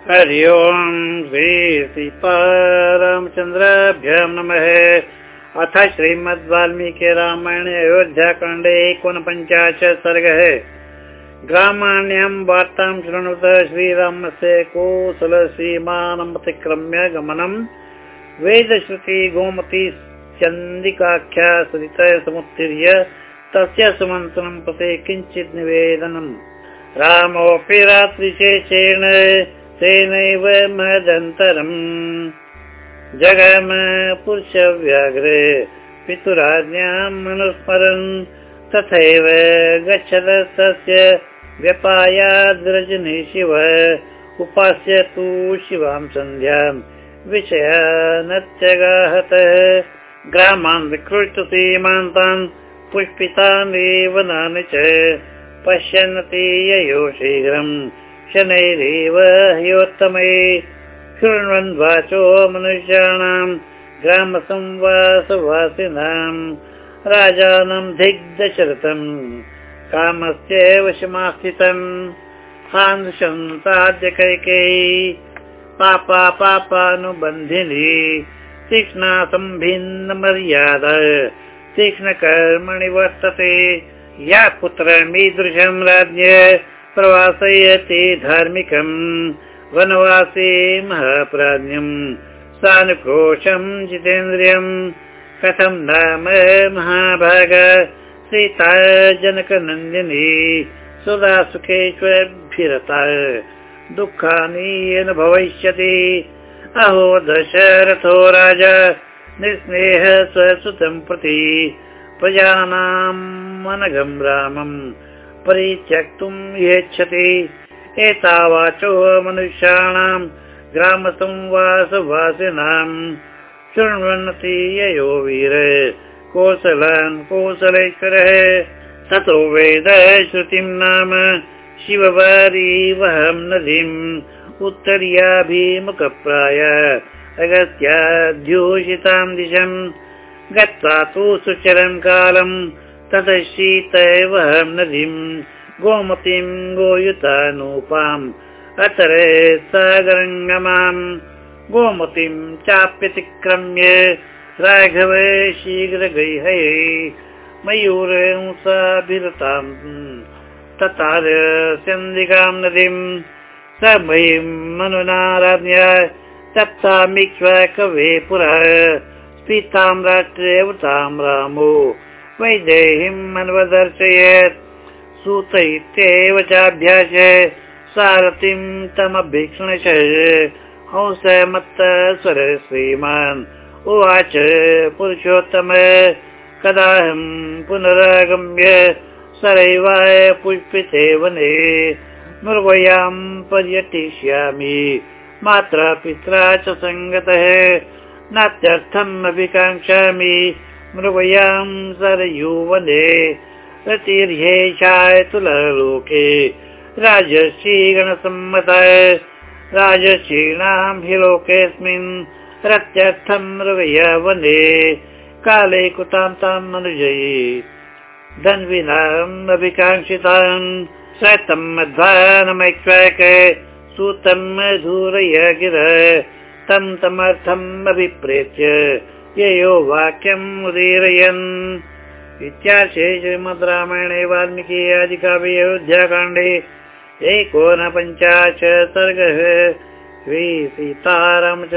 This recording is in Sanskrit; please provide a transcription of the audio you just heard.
हरि ओम् श्री सीतारामचन्द्राभ्यां नमः। अथ श्रीमद् वाल्मीकि रामायणे अयोध्याकाण्डे एकोनपञ्चाशत् सर्गः। ग्रामाण्यां वार्तां शृणुत श्रीरामस्य कोसल सीमानमतिक्रम्य गमनम्। वेदश्रुति गोमती चन्दिकाख्या सरित समुत्तीर्य तस्य सुमन्त्रणं प्रति किञ्चित् निवेदनम्। रामोऽपि रात्रिशेषेण तेनैव मदन्तरम्। जगम पुरुषव्याघ्रे पितुराज्ञाम् अनुस्मरन् तथैव गच्छत तस्य व्यपायाद्रजनी शिव। उपास्य तु शिवां सन्ध्याम् विषया नत्यगाहत ग्रामान् विकृष्ट सीमान्तान् पुष्पितान् वनानि च पश्यन्ति ययो शीघ्रम् शनैरेव ह्योत्तमे शृण्वन् वाचो मनुष्याणां ग्रामसंवासवासिनां राजानं दिग्दशरथम् कामस्य वशमास्थितम् हान्दुषन्ताद्यकैकेयी पापा पापानुबन्धिनी तीक्ष्णा मर्यादा तीक्ष्णकर्मणि वर्तते या पुत्रमीदृशं राज्ञ प्रवासयति धार्मिकम् वनवासी महाप्राज्ञम् सानुक्रोशम् जितेन्द्रियम् कथं नाम महाभाग सीता जनकनन्दिनी सुधा सुखेष्वभिरता दुःखानि येन भविष्यति अहो दशरथो राजा निस्नेह स्वसुतं प्रति प्रजानाम् मनघम् रामम् परित्यक्तुम् यच्छति। एतावाचो मनुष्याणां ग्रामसंवासवासिनाम् शृण्वन्ति ययो वीर कोसलान् कोसलेश्वरः ततो वेद श्रुतिं नाम शिववारी वहं नदीम्। उत्तर्याभिमुखप्राय अगत्याध्योषितां दिशम्। गत्वा तु सुचरं कालम् ततः शीतैवहं नदीम् गोमतीं गोयुतानूपाम्। अतरे सागरङ्गमाम् गोमतीं चाप्यतिक्रम्य राघव शीघ्रगैहये मयूरंसाभिरताम् ततार सन्दिकां नदीम् स मयीं मनुनाराध्य तप्तामीक्ष्व कवे पुरः स्फीतां राष्ट्रेवतां रामो वैदेहीम् अन्वदर्शयत् सूत इत्येव चाभ्यास सारथिं तमभीक्ष्णश। हंस मत्त स्वर श्रीमान् उवाच पुरुषोत्तम कदाहं पुनरागम्य सरैवाय पुष्पिते वने मृगयां पर्यटिष्यामि मात्रा पित्रा च सङ्गतः नात्यर्थम् अभिकाङ्क्षामि मृगयां सरयूवने रतिर्ह्येषाय तुललोके राजश्रीगणसम्मत राजश्रीणां हि लोकेऽस्मिन् रत्यर्थं मृगया वने काले कुतां तां मनुजयि। धन्विनाम् अभिकाङ्क्षितान् शतम् मध्वानमैक्ष्वैक सूतं धूरय गिर तं तमर्थम् अभिप्रेत्य ययो वाक्यम् उदीरयन्। इत्यार्षे श्रीमद् रामायणे वाल्मीकि आदिकाव्ये अयोध्याकाण्डे एकोनपञ्चाशत् सर्गः। श्री सीतारामचन्द्रार्पणमस्तु